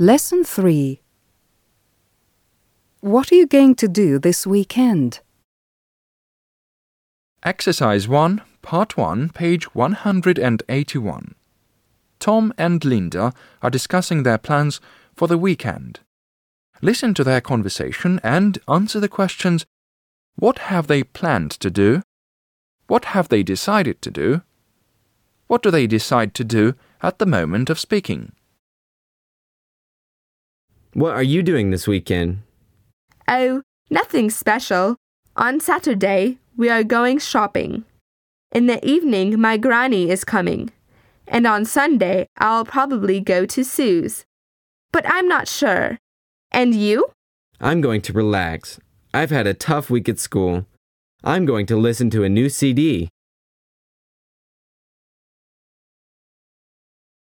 Lesson 3 What are you going to do this weekend? Exercise 1, Part 1, page 181. Tom and Linda are discussing their plans for the weekend. Listen to their conversation and answer the questions What have they planned to do? What have they decided to do? What do they decide to do at the moment of speaking? What are you doing this weekend? Oh, nothing special. On Saturday, we are going shopping. In the evening, my granny is coming. And on Sunday, I'll probably go to Sue's. But I'm not sure. And you? I'm going to relax. I've had a tough week at school. I'm going to listen to a new CD.